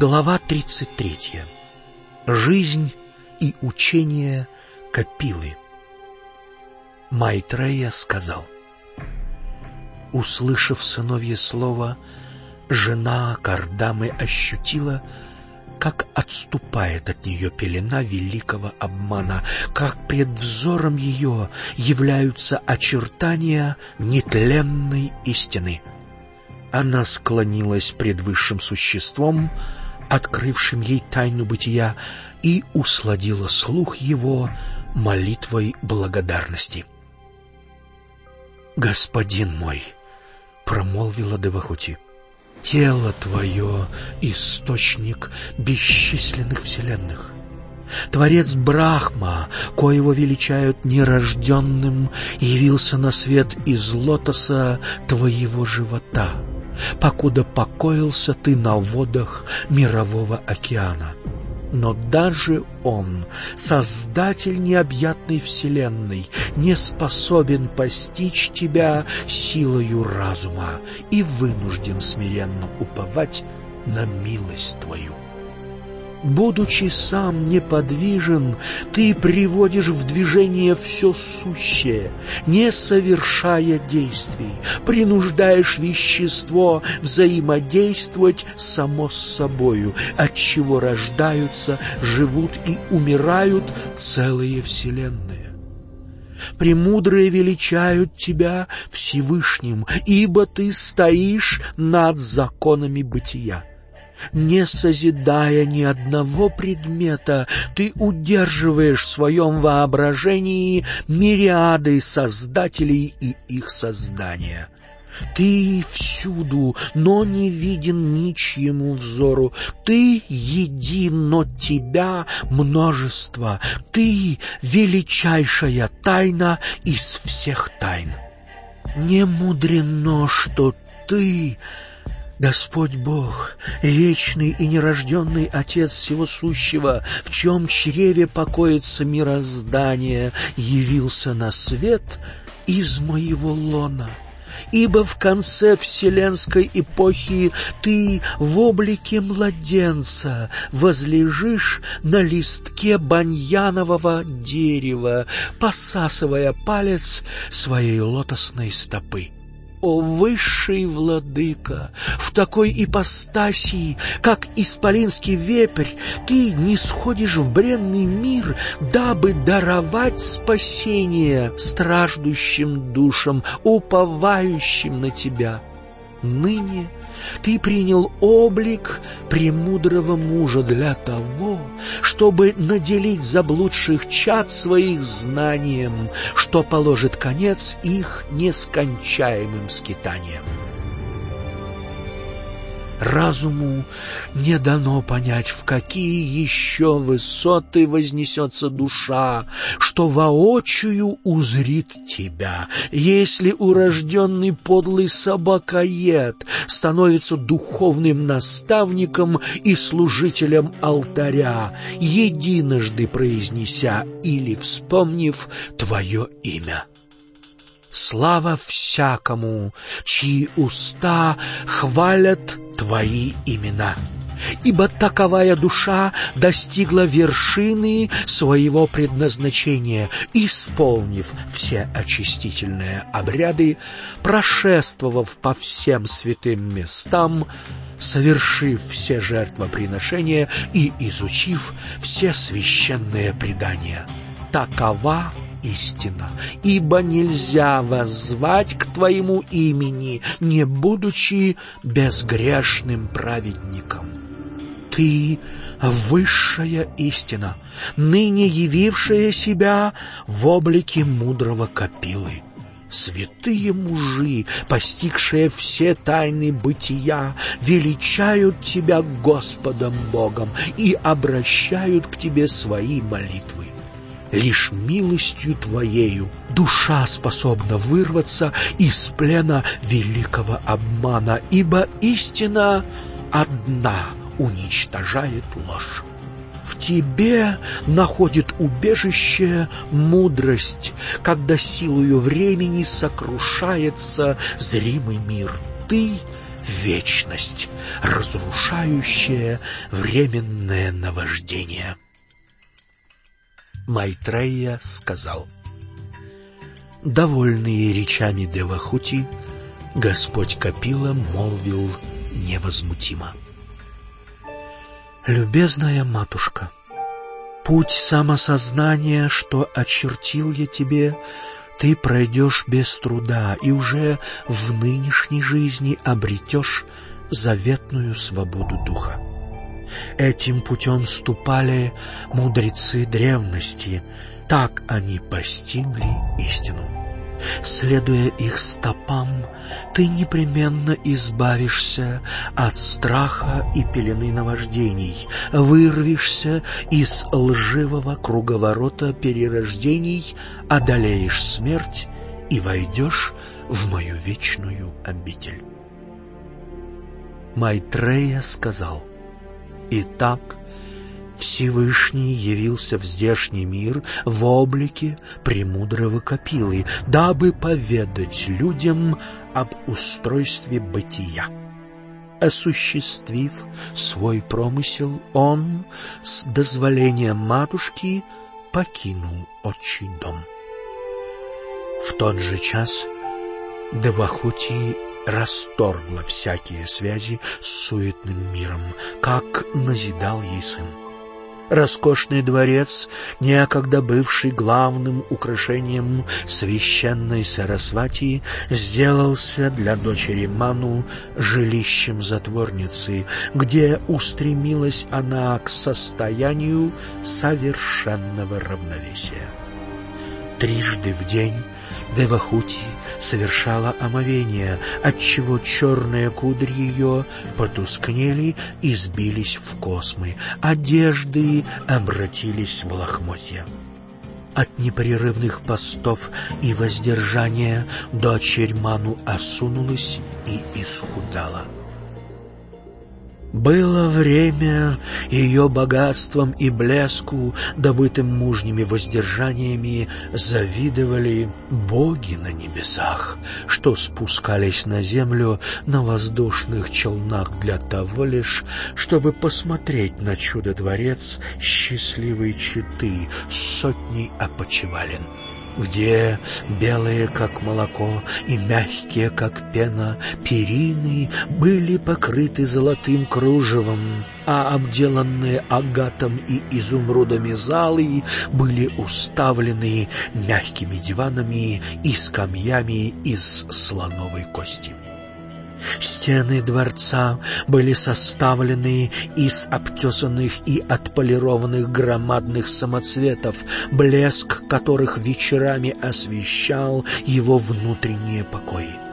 Глава 33. Жизнь и учение Капилы. Майтрея сказал. Услышав сыновье слово, жена Кардамы ощутила, как отступает от нее пелена великого обмана, как пред взором ее являются очертания нетленной истины. Она склонилась пред высшим существом, открывшим ей тайну бытия, и усладила слух его молитвой благодарности. «Господин мой!» — промолвила Девахути. «Тело твое — источник бесчисленных вселенных». Творец Брахма, коего величают нерожденным, явился на свет из лотоса твоего живота — покуда покоился ты на водах мирового океана. Но даже Он, Создатель необъятной Вселенной, не способен постичь тебя силою разума и вынужден смиренно уповать на милость Твою. Будучи сам неподвижен, ты приводишь в движение все сущее, не совершая действий, принуждаешь вещество взаимодействовать само с собою, от чего рождаются, живут и умирают целые вселенные. Премудрые величают тебя Всевышним, ибо ты стоишь над законами бытия. Не созидая ни одного предмета, ты удерживаешь в своем воображении мириады создателей и их создания. Ты всюду, но не виден ничьему взору. Ты един, но тебя множество. Ты величайшая тайна из всех тайн. Не мудрено, что ты Господь Бог, вечный и нерожденный Отец всего сущего, в чем чреве покоится мироздание, явился на свет из моего лона. Ибо в конце вселенской эпохи ты в облике младенца возлежишь на листке баньянового дерева, посасывая палец своей лотосной стопы. О высший владыка, в такой ипостасии, как исполинский вепрь, ты не сходишь в бренный мир, дабы даровать спасение страждущим душам, уповающим на тебя. Ныне ты принял облик премудрого мужа для того, чтобы наделить заблудших чад своих знанием, что положит конец их нескончаемым скитаниям. Разуму не дано понять, в какие еще высоты вознесется душа, что воочию узрит тебя, если урожденный подлый собакоед становится духовным наставником и служителем алтаря, единожды произнеся или вспомнив твое имя. Слава всякому, чьи уста хвалят Твои имена. Ибо таковая душа достигла вершины своего предназначения, исполнив все очистительные обряды, прошествовав по всем святым местам, совершив все жертвоприношения и изучив все священные предания. Такова истина, ибо нельзя воззвать к Твоему имени, не будучи безгрешным праведником. Ты — высшая истина, ныне явившая себя в облике мудрого копилы. Святые мужи, постигшие все тайны бытия, величают Тебя Господом Богом и обращают к Тебе свои молитвы. Лишь милостью Твоею душа способна вырваться из плена великого обмана, ибо истина одна уничтожает ложь. В тебе находит убежище мудрость, когда силою времени сокрушается зримый мир. Ты вечность, разрушающая временное наваждение. Майтрея сказал, «Довольный речами Девахути, Господь Капила молвил невозмутимо. «Любезная матушка, путь самосознания, что очертил я тебе, ты пройдешь без труда и уже в нынешней жизни обретешь заветную свободу духа. Этим путем ступали мудрецы древности, так они постигли истину. Следуя их стопам, ты непременно избавишься от страха и пелены наваждений, вырвешься из лживого круговорота перерождений, одолеешь смерть и войдешь в мою вечную обитель. Майтрея сказал, «Итак, Всевышний явился в здешний мир в облике премудрого Капилы, дабы поведать людям об устройстве бытия. Осуществив свой промысел, он с дозволения матушки покинул отчий дом. В тот же час Девахути расторгла всякие связи с суетным миром, как назидал ей сын. Роскошный дворец, некогда бывший главным украшением священной Сарасвати, сделался для дочери Ману жилищем затворницы, где устремилась она к состоянию совершенного равновесия. Трижды в день Девахути совершала омовение, отчего черные кудри ее потускнели и сбились в космы, одежды обратились в лохмотья. От непрерывных постов и воздержания дочерь Ману осунулась и исхудала. Было время ее богатством и блеску, добытым мужними воздержаниями, завидовали боги на небесах, что спускались на землю на воздушных челнах для того лишь, чтобы посмотреть на чудо-дворец счастливой четы с сотней опочивален где белые, как молоко, и мягкие, как пена, перины были покрыты золотым кружевом, а обделанные агатом и изумрудами залы были уставлены мягкими диванами и скамьями из слоновой кости. Стены дворца были составлены из обтесанных и отполированных громадных самоцветов, блеск которых вечерами освещал его внутренние покои.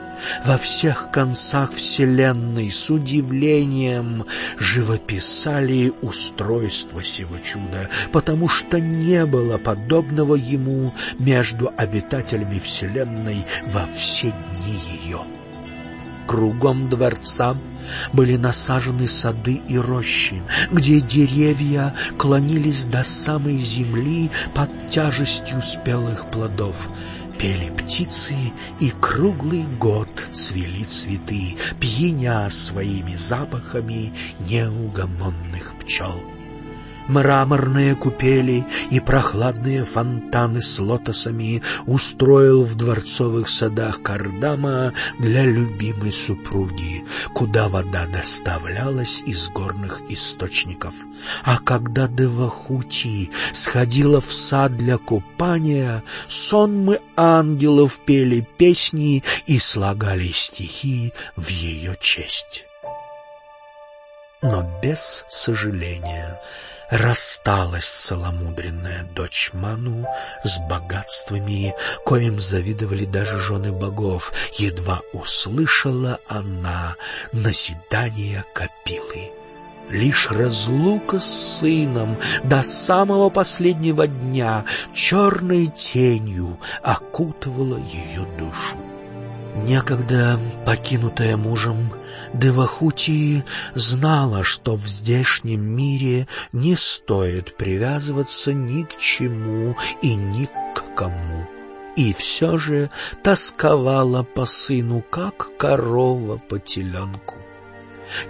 Во всех концах вселенной с удивлением живописали устройство сего чуда, потому что не было подобного ему между обитателями вселенной во все дни ее. Кругом дворца были насажены сады и рощи, где деревья клонились до самой земли под тяжестью спелых плодов. Пели птицы, и круглый год цвели цветы, пьяня своими запахами неугомонных пчел мраморные купели и прохладные фонтаны с лотосами устроил в дворцовых садах Кардама для любимой супруги, куда вода доставлялась из горных источников. А когда Девахути сходила в сад для купания, сонмы ангелов пели песни и слагали стихи в ее честь. Но без сожаления рассталась целомудренная дочь Ману с богатствами, коим завидовали даже жены богов, едва услышала она наседание Капилы. Лишь разлука с сыном до самого последнего дня черной тенью окутывала ее душу. Некогда покинутая мужем, Девахути знала, что в здешнем мире не стоит привязываться ни к чему и ни к кому. и все же тосковала по сыну, как корова по теленку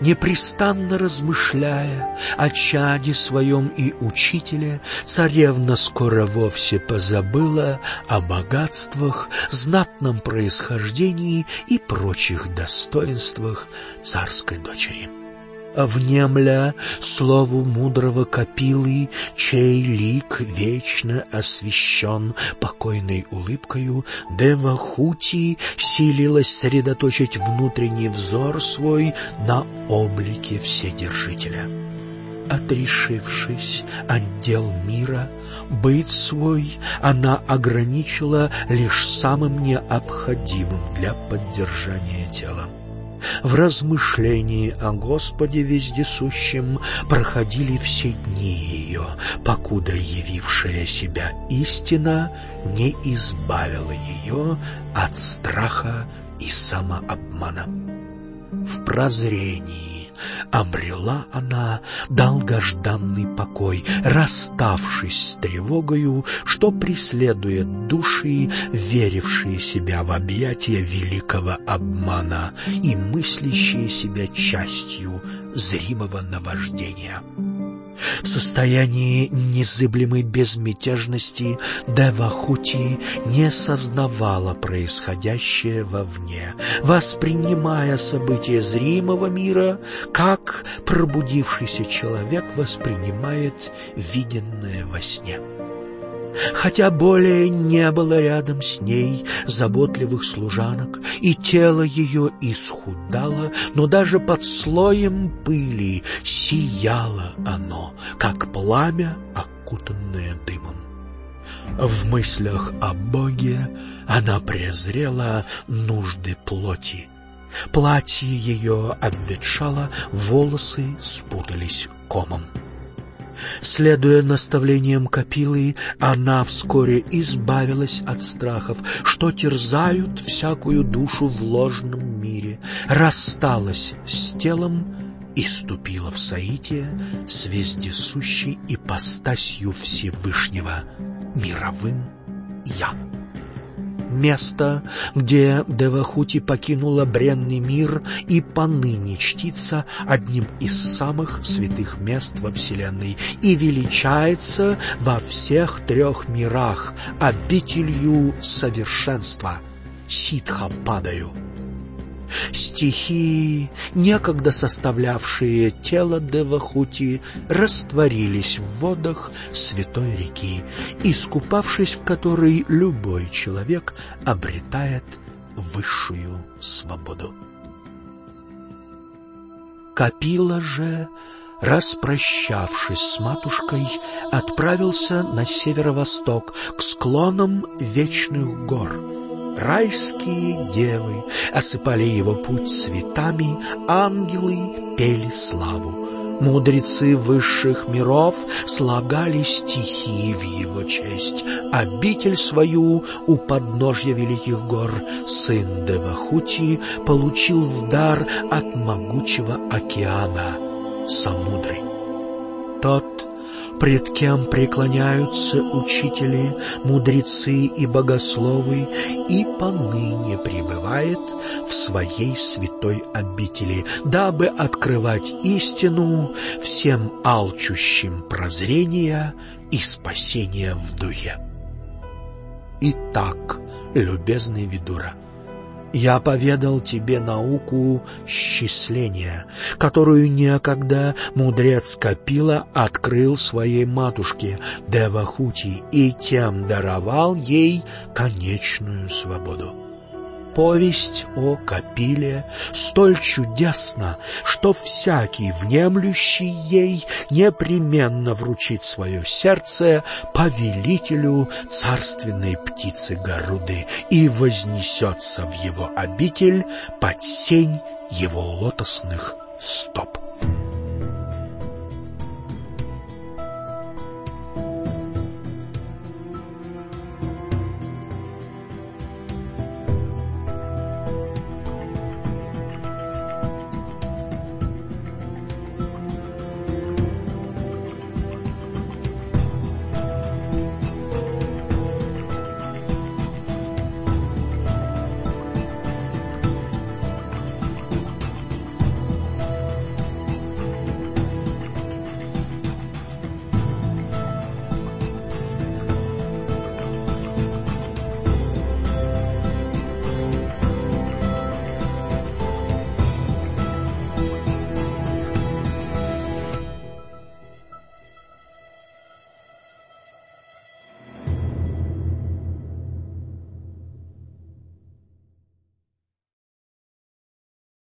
непрестанно размышляя о чаде своем и учителе, царевна скоро вовсе позабыла о богатствах, знатном происхождении и прочих достоинствах царской дочери внемля слову мудрого копилы, чей лик вечно освещен покойной улыбкою, Девахути силилась сосредоточить внутренний взор свой на облике Вседержителя. Отрешившись от дел мира, быть свой она ограничила лишь самым необходимым для поддержания тела. В размышлении о Господе Вездесущем проходили все дни ее, покуда явившая себя истина не избавила ее от страха и самообмана. В прозрении обрела она долгожданный покой, расставшись с тревогою, что преследует души, верившие себя в объятия великого обмана и мыслящие себя частью зримого наваждения. В состоянии незыблемой безмятежности Девахути не сознавала происходящее вовне, воспринимая события зримого мира, как пробудившийся человек воспринимает виденное во сне хотя более не было рядом с ней заботливых служанок, и тело ее исхудало, но даже под слоем пыли сияло оно, как пламя, окутанное дымом. В мыслях о Боге она презрела нужды плоти. Платье ее обветшало, волосы спутались комом. Следуя наставлениям Капилы, она вскоре избавилась от страхов, что терзают всякую душу в ложном мире, рассталась с телом и ступила в соитие с вездесущей ипостасью Всевышнего, мировым «Я» место, где Девахути покинула бренный мир и поныне чтится одним из самых святых мест во Вселенной и величается во всех трех мирах обителью совершенства Ситхападаю. Стихии, некогда составлявшие тело Девахути, растворились в водах святой реки, искупавшись в которой любой человек обретает высшую свободу. Капила же, распрощавшись с матушкой, отправился на северо-восток к склонам вечных гор — Райские девы осыпали его путь цветами, ангелы пели славу. Мудрецы высших миров слагали стихи в его честь. Обитель свою у подножья великих гор сын Девахути получил в дар от могучего океана Самудры. Тот пред кем преклоняются учители, мудрецы и богословы, и поныне пребывает в своей святой обители, дабы открывать истину всем алчущим прозрения и спасения в духе. Итак, любезный Видура, я поведал тебе науку счисления, которую некогда мудрец Капила открыл своей матушке Девахути и тем даровал ей конечную свободу повесть о Капиле столь чудесна, что всякий, внемлющий ей, непременно вручит свое сердце повелителю царственной птицы Горуды и вознесется в его обитель под сень его лотосных стоп.